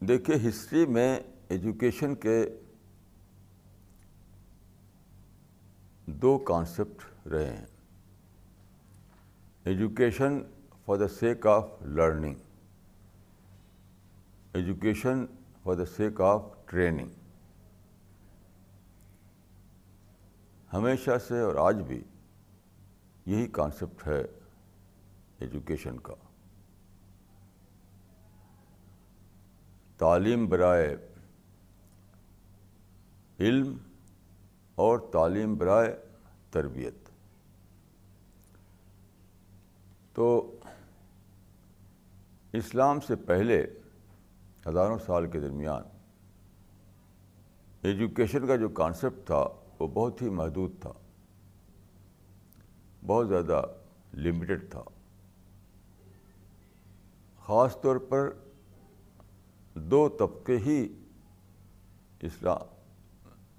دیکھیے ہسٹری میں ایجوکیشن کے دو کانسیپٹ رہے ہیں۔ Education for the sake of learning. Education for the sake of training. ہمیشہ سے اور آج بھی یہی کانسیپٹ ہے ایجوکیشن کا۔ تعلیم برائے علم اور تعلیم برائے تربیت۔ تو اسلام سے پہلے ہزاروں سال کے درمیان ایجوکیشن کا جو کانسیپٹ تھا وہ بہت ہی محدود تھا، بہت زیادہ لمیٹڈ تھا۔ خاص طور پر دو طبقے ہی اسلام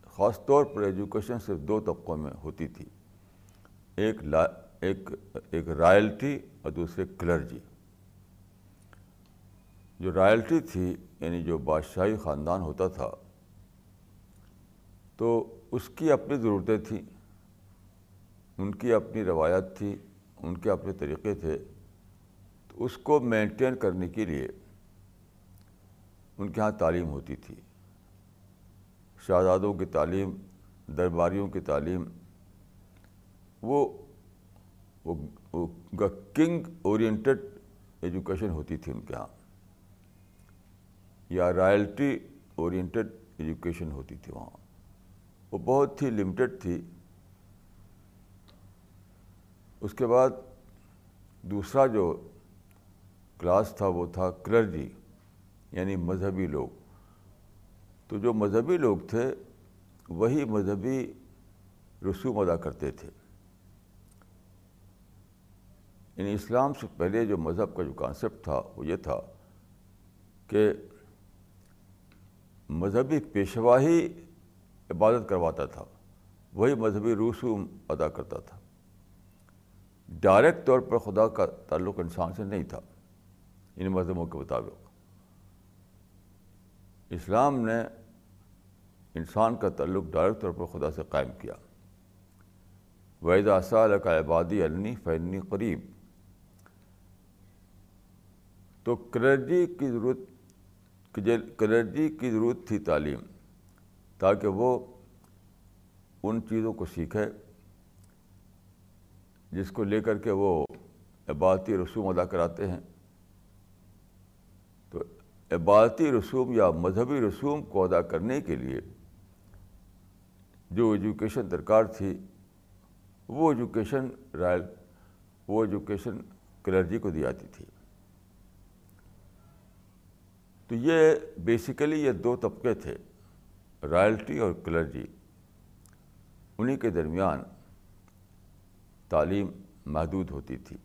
خاص طور پر ایجوکیشن صرف دو طبقوں میں ہوتی تھی۔ ایک لا، ایک ایک رائلٹی اور دوسرے کلرجی۔ جو رائلٹی تھی یعنی جو بادشاہی خاندان ہوتا تھا، تو اس کی اپنی ضرورتیں تھیں۔ ان کی اپنی روایت تھی، ان کے اپنے طریقے تھے۔ تو اس کو مینٹین کرنے کے لیے ان کے یہاں تعلیم ہوتی تھی۔ شہزادوں کی تعلیم، درباریوں کی تعلیم، وہ کنگ اورینٹڈ ایجوکیشن ہوتی تھی ان کے یہاں۔ یا رائلٹی اورینٹڈ ایجوکیشن ہوتی تھی وہاں۔ وہ بہت ہی لمیٹڈ تھی۔ اس کے بعد دوسرا جو کلاس تھا وہ تھا کلرجی۔ یعنی مذہبی لوگ۔ تو جو مذہبی لوگ تھے، وہی مذہبی رسوم ادا کرتے تھے۔ یعنی اسلام سے پہلے جو مذہب کا جو کانسیپٹ تھا، وہ یہ تھا کہ مذہبی پیشوا ہی عبادت کرواتا تھا، وہی مذہبی رسوم ادا کرتا تھا۔ ڈائریکٹ طور پر خدا کا تعلق انسان سے نہیں تھا، ان مذہبوں کے مطابق۔ اسلام نے انسان کا تعلق ڈائریکٹ طور پر خدا سے قائم کیا۔ وحید اصال کا عبادی النی فنی قریب تو کلرجی کی ضرورت کلرجی کی ضرورت تھی تعلیم تاکہ وہ ان چیزوں کو سیکھے جس کو لے کر کے وہ عبادتی رسوم ادا کراتے ہیں۔ تو عبادتی رسوم یا مذہبی رسوم کو ادا کرنے کے لیے جو ایجوکیشن درکار تھی، وہ ایجوکیشن رائل، وہ ایجوکیشن کلرجی کو دی جاتی تھی۔ تو یہ بیسیکلی یہ دو طبقے تھے، رائلٹی اور کلرجی۔ انہیں کے درمیان تعلیم محدود ہوتی تھی۔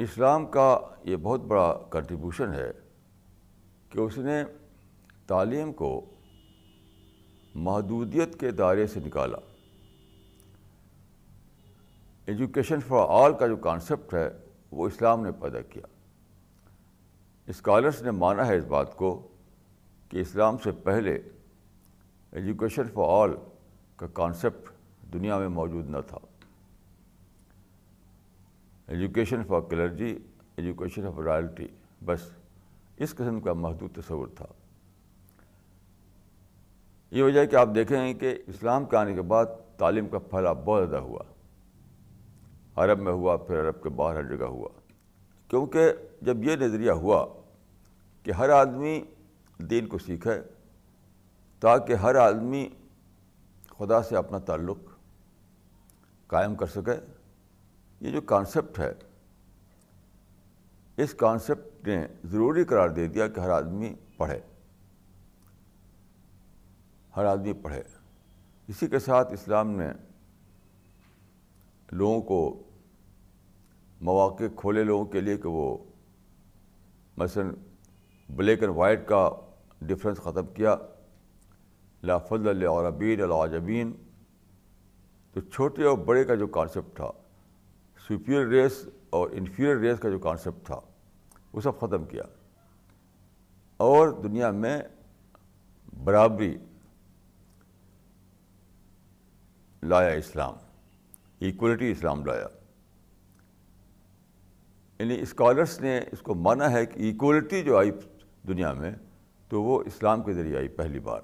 اسلام کا یہ بہت بڑا کنٹریبیوشن ہے کہ اس نے تعلیم کو محدودیت کے دائرے سے نکالا۔ ایجوکیشن فار آل کا جو کانسیپٹ ہے، وہ اسلام نے پیدا کیا۔ اسکالرس نے مانا ہے اس بات کو کہ اسلام سے پہلے ایجوکیشن فار آل کا کانسیپٹ دنیا میں موجود نہ تھا۔ Education for clergy education of royalty بس اس قسم کا محدود تصور تھا۔ یہ وجہ ہے کہ آپ دیکھیں کہ اسلام کے آنے کے بعد تعلیم کا پھیلاؤ بہت زیادہ ہوا۔ عرب میں ہوا، پھر عرب کے باہر ہر جگہ ہوا۔ کیونکہ جب یہ نظریہ ہوا کہ ہر آدمی دین کو سیکھے، تاکہ ہر آدمی خدا سے اپنا تعلق قائم کر سکے یہ جو کانسیپٹ ہے، اس کانسیپٹ نے ضروری قرار دے دیا کہ ہر آدمی پڑھے۔ ہر آدمی پڑھے۔ اسی کے ساتھ اسلام نے لوگوں کو مواقع کھولے لوگوں کے لیے کہ وہ مثلاً بلیک اینڈ وائٹ کا ڈفرینس ختم کیا۔ لافظ العربین العجبین تو چھوٹے اور بڑے کا جو کانسیپٹ تھا سپیریئر ریس اور انفیریئر ریس کا جو کانسیپٹ تھا، وہ سب ختم کیا۔ اور دنیا میں برابری لایا اسلام ایکولیٹی اسلام لایا۔ یعنی اسکالرس نے اس کو مانا ہے کہ ایکولیٹی جو آئی دنیا میں، تو وہ اسلام کے ذریعے آئی پہلی بار۔